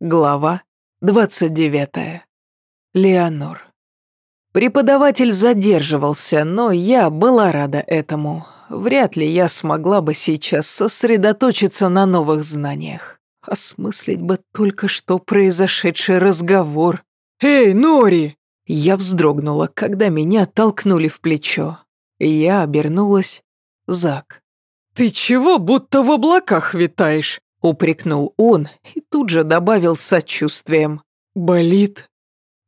Глава 29. Леонор. Преподаватель задерживался, но я была рада этому. Вряд ли я смогла бы сейчас сосредоточиться на новых знаниях. Осмыслить бы только что произошедший разговор. «Эй, Нори!» Я вздрогнула, когда меня толкнули в плечо. Я обернулась. Зак. «Ты чего будто в облаках витаешь?» Упрекнул он и тут же добавил с сочувствием. «Болит?»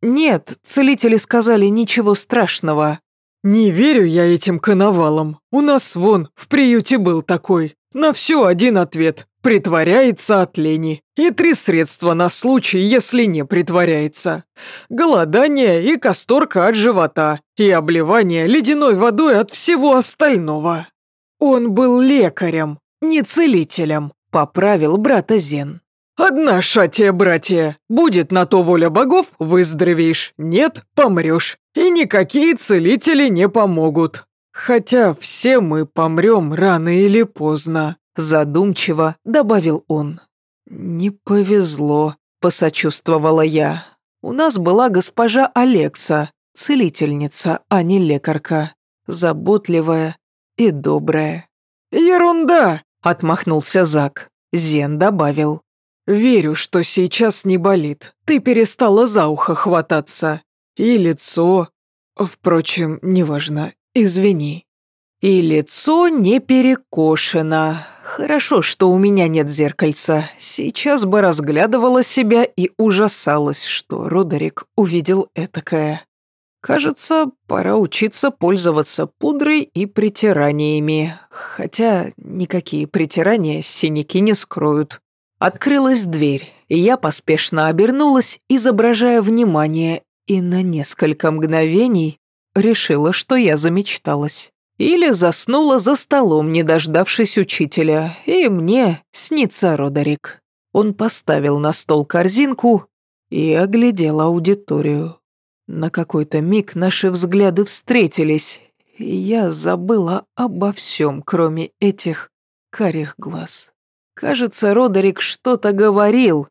«Нет, целители сказали ничего страшного». «Не верю я этим коновалам. У нас вон в приюте был такой. На все один ответ. Притворяется от лени. И три средства на случай, если не притворяется. Голодание и касторка от живота. И обливание ледяной водой от всего остального. Он был лекарем, не целителем. Поправил брата Зен. «Одна шатия, братья. Будет на то воля богов, выздоровеешь. Нет, помрешь. И никакие целители не помогут. Хотя все мы помрем рано или поздно», задумчиво добавил он. «Не повезло», — посочувствовала я. «У нас была госпожа Алекса, целительница, а не лекарка, заботливая и добрая». «Ерунда!» Отмахнулся Зак. Зен добавил. «Верю, что сейчас не болит. Ты перестала за ухо хвататься. И лицо... Впрочем, неважно. Извини». «И лицо не перекошено. Хорошо, что у меня нет зеркальца. Сейчас бы разглядывала себя и ужасалась, что Родерик увидел этакое. Кажется, пора учиться пользоваться пудрой и притираниями, хотя никакие притирания синяки не скроют. Открылась дверь, и я поспешно обернулась, изображая внимание, и на несколько мгновений решила, что я замечталась. Или заснула за столом, не дождавшись учителя, и мне снится Родерик. Он поставил на стол корзинку и оглядел аудиторию. На какой-то миг наши взгляды встретились, и я забыла обо всем, кроме этих карих глаз. Кажется, Родерик что-то говорил.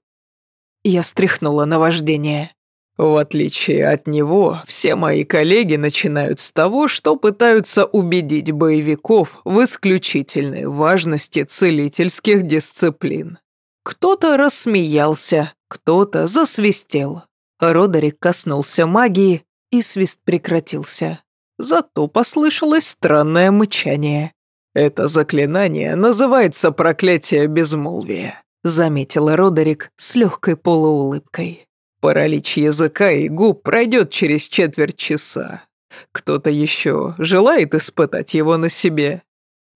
Я стряхнула наваждение. В отличие от него, все мои коллеги начинают с того, что пытаются убедить боевиков в исключительной важности целительских дисциплин. Кто-то рассмеялся, кто-то засвистел. Родерик коснулся магии, и свист прекратился. Зато послышалось странное мычание. «Это заклинание называется проклятие безмолвия», заметил Родерик с легкой полуулыбкой. «Паралич языка и губ пройдет через четверть часа. Кто-то еще желает испытать его на себе?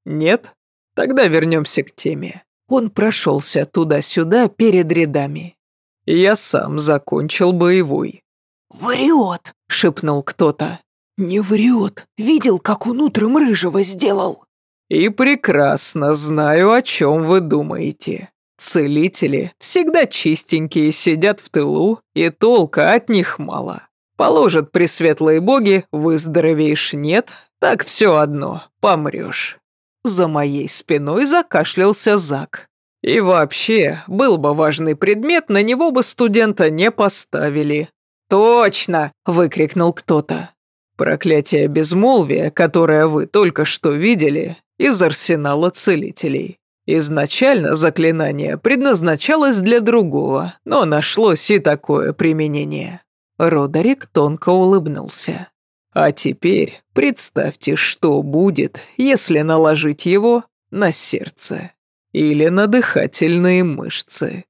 Нет? Тогда вернемся к теме». Он прошелся туда-сюда перед рядами. Я сам закончил боевой». «Врет!» — шепнул кто-то. «Не врет. Видел, как он утром рыжего сделал». «И прекрасно знаю, о чем вы думаете. Целители всегда чистенькие сидят в тылу, и толка от них мало. Положат пресветлые боги, выздоровеешь нет, так все одно, помрешь». За моей спиной закашлялся Зак. И вообще, был бы важный предмет, на него бы студента не поставили. «Точно!» – выкрикнул кто-то. «Проклятие безмолвия, которое вы только что видели, из арсенала целителей. Изначально заклинание предназначалось для другого, но нашлось и такое применение». Родерик тонко улыбнулся. «А теперь представьте, что будет, если наложить его на сердце» или на дыхательные мышцы.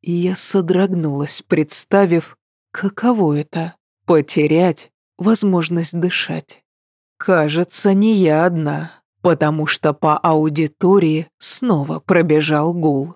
Я содрогнулась, представив, каково это — потерять возможность дышать. Кажется, не я одна, потому что по аудитории снова пробежал гул.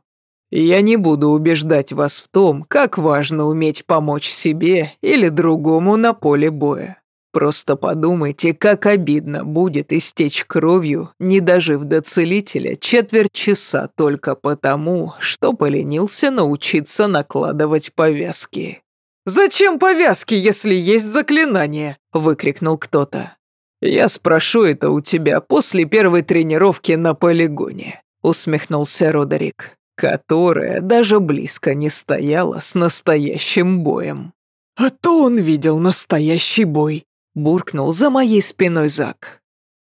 Я не буду убеждать вас в том, как важно уметь помочь себе или другому на поле боя. Просто подумайте, как обидно будет истечь кровью, не дожив до целителя четверть часа только потому, что поленился научиться накладывать повязки. «Зачем повязки, если есть заклинание?» – выкрикнул кто-то. «Я спрошу это у тебя после первой тренировки на полигоне», – усмехнулся Родерик. которая даже близко не стояла с настоящим боем. «А то он видел настоящий бой», — буркнул за моей спиной Зак.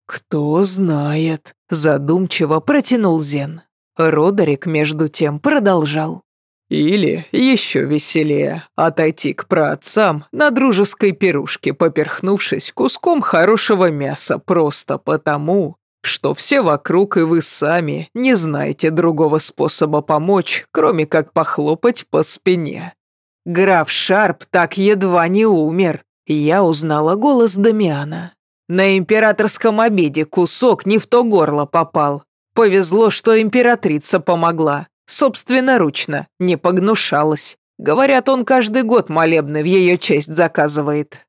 «Кто знает», — задумчиво протянул Зен. Родерик, между тем, продолжал. Или, еще веселее, отойти к праотцам на дружеской пирушке, поперхнувшись куском хорошего мяса просто потому, что все вокруг и вы сами не знаете другого способа помочь, кроме как похлопать по спине. Граф Шарп так едва не умер. Я узнала голос Дамиана. На императорском обеде кусок не в то горло попал. Повезло, что императрица помогла. Собственноручно, не погнушалась. Говорят, он каждый год молебны в ее честь заказывает.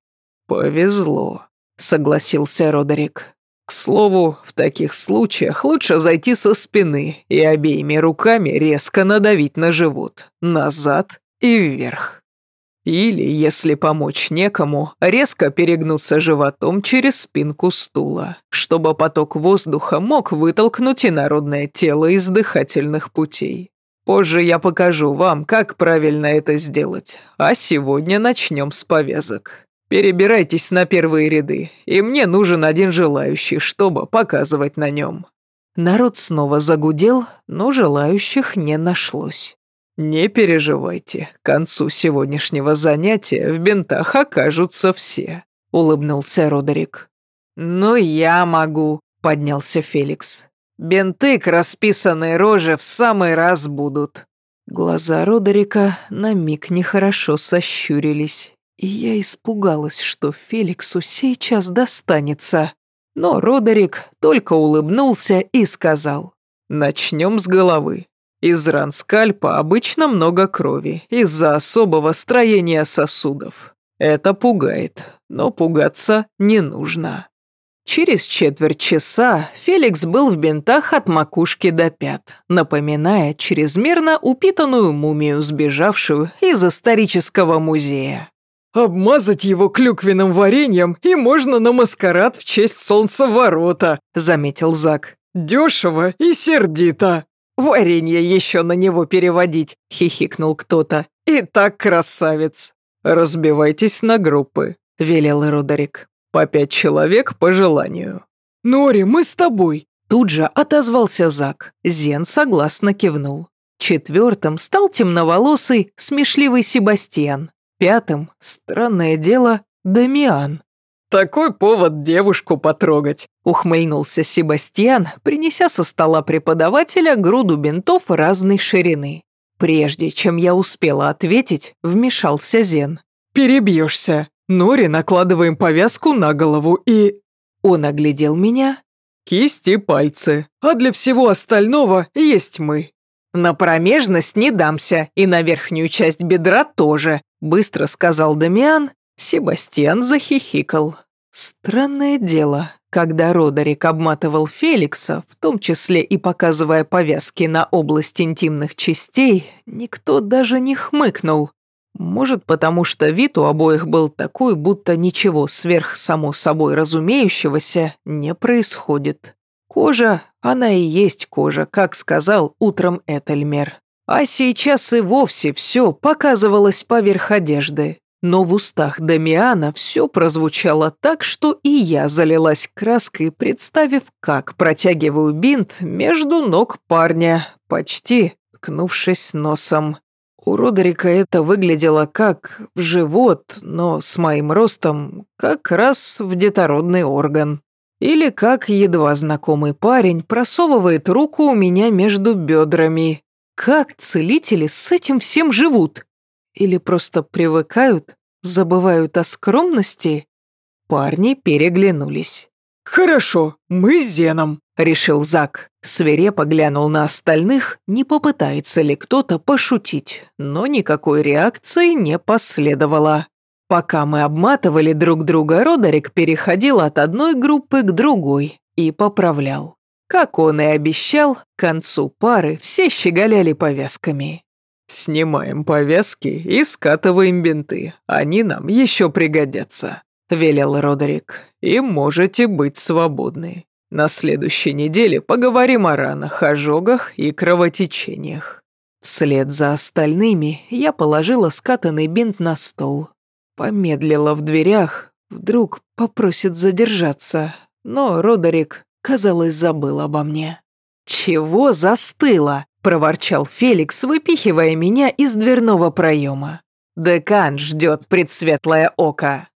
«Повезло», — согласился Родерик. «К слову, в таких случаях лучше зайти со спины и обеими руками резко надавить на живот, назад и вверх. Или, если помочь некому, резко перегнуться животом через спинку стула, чтобы поток воздуха мог вытолкнуть инородное тело из дыхательных путей. Позже я покажу вам, как правильно это сделать, а сегодня начнем с повязок. Перебирайтесь на первые ряды, и мне нужен один желающий, чтобы показывать на нем». Народ снова загудел, но желающих не нашлось. «Не переживайте, к концу сегодняшнего занятия в бинтах окажутся все», — улыбнулся Родерик. «Ну, я могу», — поднялся Феликс. «Бинты к расписанной роже в самый раз будут». Глаза Родерика на миг нехорошо сощурились, и я испугалась, что Феликсу сейчас достанется. Но Родерик только улыбнулся и сказал. «Начнем с головы. Из ран скальпа обычно много крови из-за особого строения сосудов. Это пугает, но пугаться не нужно. Через четверть часа Феликс был в бинтах от макушки до пят, напоминая чрезмерно упитанную мумию, сбежавшую из исторического музея. «Обмазать его клюквенным вареньем, и можно на маскарад в честь солнцеворота», — заметил Зак. «Дешево и сердито». «Варенье еще на него переводить», — хихикнул кто-то. «И так красавец». «Разбивайтесь на группы», — велел Родерик. «По пять человек по желанию». «Нори, мы с тобой», — тут же отозвался Зак. Зен согласно кивнул. Четвертым стал темноволосый, смешливый Себастьян. Пятым, странное дело, Дамиан. «Такой повод девушку потрогать», — ухмыльнулся Себастьян, принеся со стола преподавателя груду бинтов разной ширины. Прежде чем я успела ответить, вмешался Зен. «Перебьешься. Нори накладываем повязку на голову и...» Он оглядел меня. «Кисти, пальцы. А для всего остального есть мы». «На промежность не дамся, и на верхнюю часть бедра тоже», быстро сказал Дамиан Себастьян захихикал. Странное дело, когда Родерик обматывал Феликса, в том числе и показывая повязки на область интимных частей, никто даже не хмыкнул. Может, потому что вид у обоих был такой, будто ничего сверх само собой разумеющегося не происходит. Кожа, она и есть кожа, как сказал утром Этельмер. А сейчас и вовсе все показывалось поверх одежды. Но в устах Дамиана все прозвучало так, что и я залилась краской, представив, как протягиваю бинт между ног парня, почти ткнувшись носом. У Родерика это выглядело как в живот, но с моим ростом как раз в детородный орган. Или как едва знакомый парень просовывает руку у меня между бедрами. Как целители с этим всем живут? Или просто привыкают, забывают о скромности? Парни переглянулись. «Хорошо, мы с Зеном», — решил Зак. Свирепо глянул на остальных, не попытается ли кто-то пошутить, но никакой реакции не последовало. Пока мы обматывали друг друга, Родерик переходил от одной группы к другой и поправлял. Как он и обещал, к концу пары все щеголяли повязками. «Снимаем повязки и скатываем бинты. Они нам еще пригодятся», — велел Родерик. «И можете быть свободны. На следующей неделе поговорим о ранах, ожогах и кровотечениях. Вслед за остальными я положила скатанный бинт на стол. Помедлила в дверях, вдруг попросит задержаться, но Родерик, казалось, забыл обо мне. «Чего застыло?» – проворчал Феликс, выпихивая меня из дверного проема. «Декан ждет предсветлое око».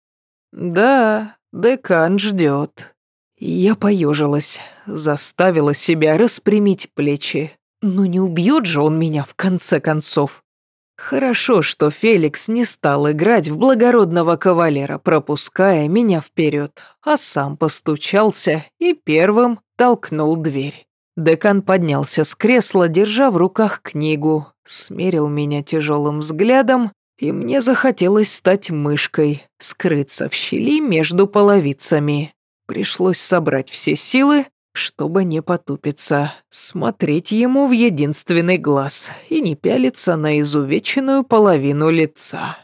«Да, декан ждет». Я поежилась, заставила себя распрямить плечи. Ну не убьет же он меня в конце концов. Хорошо, что Феликс не стал играть в благородного кавалера, пропуская меня вперед, а сам постучался и первым толкнул дверь. Декан поднялся с кресла, держа в руках книгу, смерил меня тяжелым взглядом, и мне захотелось стать мышкой, скрыться в щели между половицами. Пришлось собрать все силы чтобы не потупиться, смотреть ему в единственный глаз и не пялиться на изувеченную половину лица.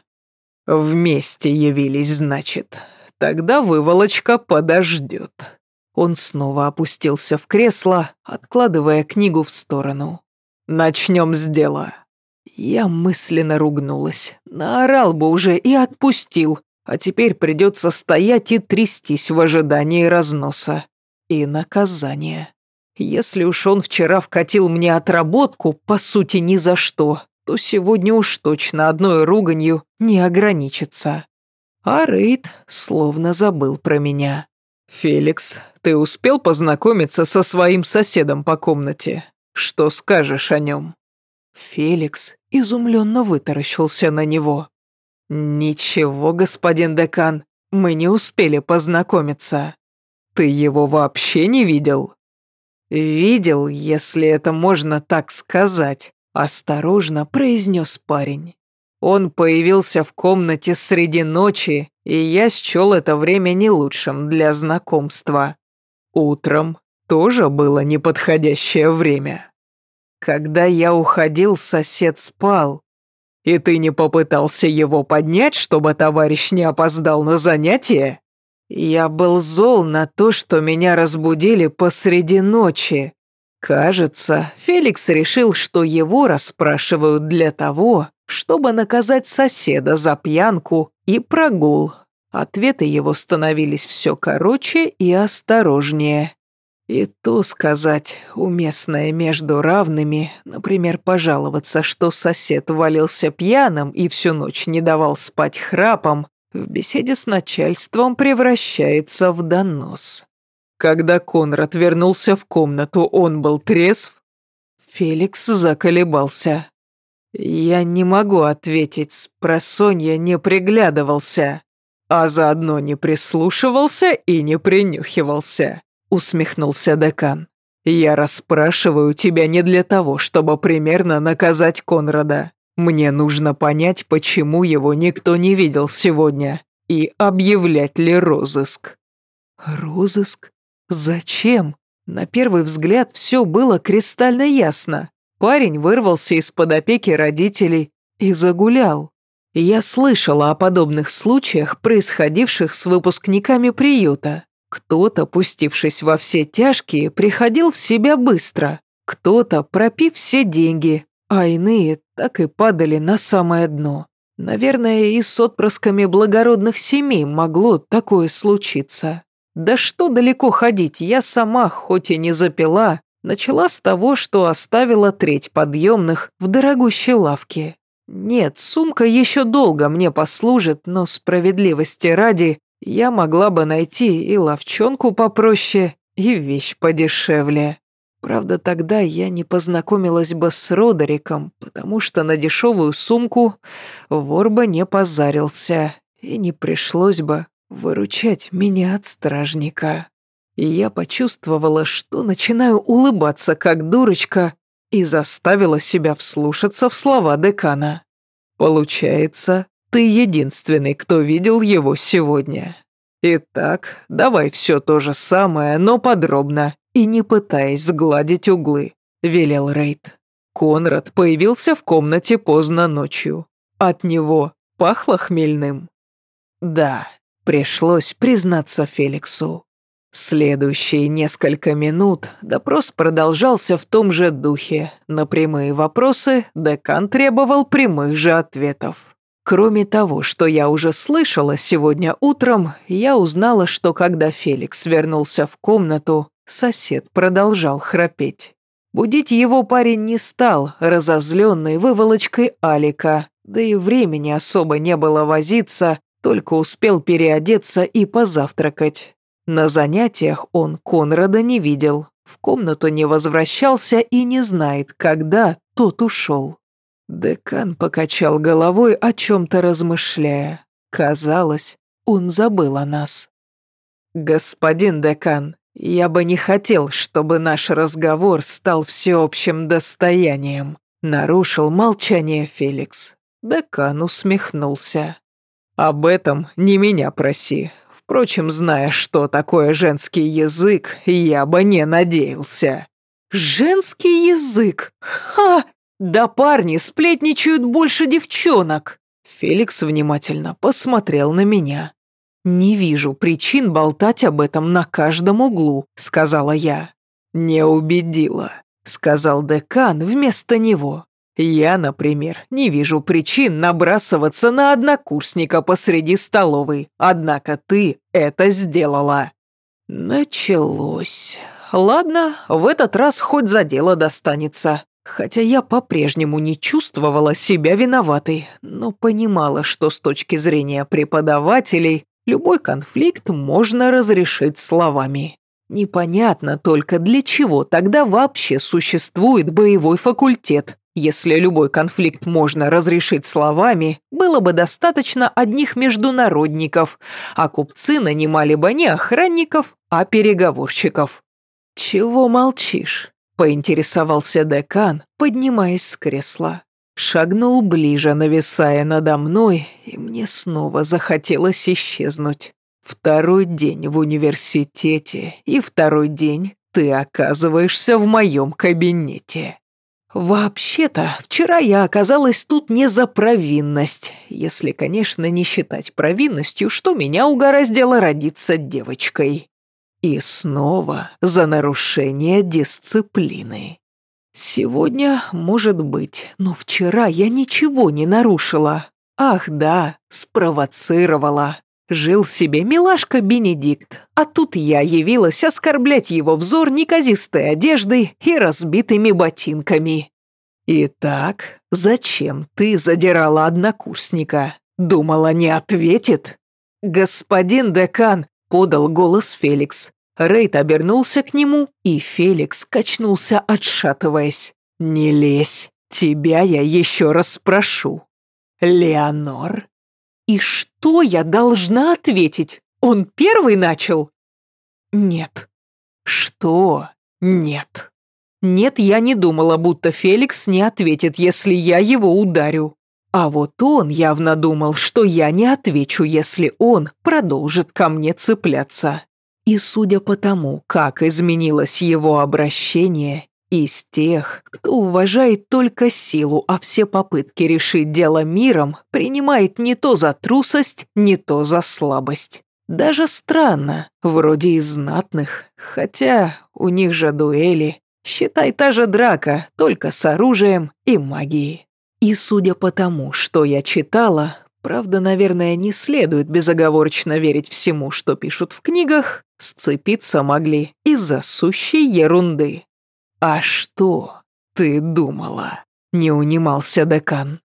«Вместе явились, значит. Тогда выволочка подождет». Он снова опустился в кресло, откладывая книгу в сторону. «Начнем с дела». Я мысленно ругнулась. Наорал бы уже и отпустил, а теперь придется стоять и трястись в ожидании разноса и наказание. Если уж он вчера вкатил мне отработку, по сути, ни за что, то сегодня уж точно одной руганью не ограничится. А Рейд словно забыл про меня. «Феликс, ты успел познакомиться со своим соседом по комнате? Что скажешь о нем?» Феликс изумленно вытаращился на него. «Ничего, господин декан, мы не успели познакомиться». Ты его вообще не видел? Видел, если это можно так сказать, осторожно произнес парень. Он появился в комнате среди ночи, и я счел это время не лучшим для знакомства. Утром тоже было неподходящее время. Когда я уходил, сосед спал. И ты не попытался его поднять, чтобы товарищ не опоздал на занятие? Я был зол на то, что меня разбудили посреди ночи. Кажется, Феликс решил, что его расспрашивают для того, чтобы наказать соседа за пьянку и прогул. Ответы его становились все короче и осторожнее. И то сказать, уместное между равными, например, пожаловаться, что сосед валился пьяным и всю ночь не давал спать храпом, в беседе с начальством превращается в донос. Когда Конрад вернулся в комнату, он был трезв? Феликс заколебался. Я не могу ответить, спросонья не приглядывался, а заодно не прислушивался и не принюхивался, усмехнулся декан. Я расспрашиваю тебя не для того, чтобы примерно наказать Конрада. Мне нужно понять, почему его никто не видел сегодня, и объявлять ли розыск». «Розыск? Зачем?» На первый взгляд все было кристально ясно. Парень вырвался из-под опеки родителей и загулял. Я слышала о подобных случаях, происходивших с выпускниками приюта. Кто-то, пустившись во все тяжкие, приходил в себя быстро, кто-то, пропив все деньги, а иные так и падали на самое дно. Наверное, и с отпрысками благородных семей могло такое случиться. Да что далеко ходить, я сама, хоть и не запила, начала с того, что оставила треть подъемных в дорогущей лавке. Нет, сумка еще долго мне послужит, но справедливости ради я могла бы найти и ловчонку попроще, и вещь подешевле. Правда, тогда я не познакомилась бы с Родериком, потому что на дешевую сумку вор бы не позарился, и не пришлось бы выручать меня от стражника. И я почувствовала, что начинаю улыбаться, как дурочка, и заставила себя вслушаться в слова декана. «Получается, ты единственный, кто видел его сегодня. Итак, давай все то же самое, но подробно, и не пытаясь сгладить углы», — велел Рейд. Конрад появился в комнате поздно ночью. От него пахло хмельным. Да, пришлось признаться Феликсу. Следующие несколько минут допрос продолжался в том же духе. На прямые вопросы декан требовал прямых же ответов. Кроме того, что я уже слышала сегодня утром, я узнала, что когда Феликс вернулся в комнату, сосед продолжал храпеть. Будить его парень не стал, разозленный выволочкой Алика, да и времени особо не было возиться, только успел переодеться и позавтракать. На занятиях он Конрада не видел, в комнату не возвращался и не знает, когда тот ушел. Декан покачал головой, о чем-то размышляя. Казалось, он забыл о нас. «Господин декан, я бы не хотел, чтобы наш разговор стал всеобщим достоянием», нарушил молчание Феликс. Декан усмехнулся. «Об этом не меня проси. Впрочем, зная, что такое женский язык, я бы не надеялся». «Женский язык? Ха! Да парни сплетничают больше девчонок!» Феликс внимательно посмотрел на меня. «Не вижу причин болтать об этом на каждом углу», — сказала я. «Не убедила», — сказал декан вместо него. Я, например, не вижу причин набрасываться на однокурсника посреди столовой, однако ты это сделала». Началось. Ладно, в этот раз хоть за дело достанется. Хотя я по-прежнему не чувствовала себя виноватой, но понимала, что с точки зрения преподавателей любой конфликт можно разрешить словами. Непонятно только, для чего тогда вообще существует боевой факультет, если любой конфликт можно разрешить словами, было бы достаточно одних международников, а купцы нанимали бы не охранников, а переговорщиков. «Чего молчишь?» – поинтересовался декан, поднимаясь с кресла. Шагнул ближе, нависая надо мной, и мне снова захотелось исчезнуть. Второй день в университете, и второй день ты оказываешься в моем кабинете. «Вообще-то, вчера я оказалась тут не за провинность, если, конечно, не считать провинностью, что меня угораздило родиться девочкой. И снова за нарушение дисциплины. Сегодня, может быть, но вчера я ничего не нарушила. Ах да, спровоцировала. Жил себе милашка Бенедикт, а тут я явилась оскорблять его взор неказистой одеждой и разбитыми ботинками. «Итак, зачем ты задирала однокурсника? Думала, не ответит?» «Господин декан», — подал голос Феликс. Рейд обернулся к нему, и Феликс качнулся, отшатываясь. «Не лезь, тебя я еще раз спрошу. Леонор?» И что я должна ответить? Он первый начал? Нет. Что? Нет. Нет, я не думала, будто Феликс не ответит, если я его ударю. А вот он явно думал, что я не отвечу, если он продолжит ко мне цепляться. И судя по тому, как изменилось его обращение, из тех, кто уважает только силу, а все попытки решить дело миром принимает не то за трусость, не то за слабость. Даже странно, вроде из знатных, хотя у них же дуэли. Считай та же драка, только с оружием и магией. И судя по тому, что я читала, правда, наверное, не следует безоговорочно верить всему, что пишут в книгах, сцепиться могли из-за сущей ерунды. «А что ты думала?» — не унимался декан.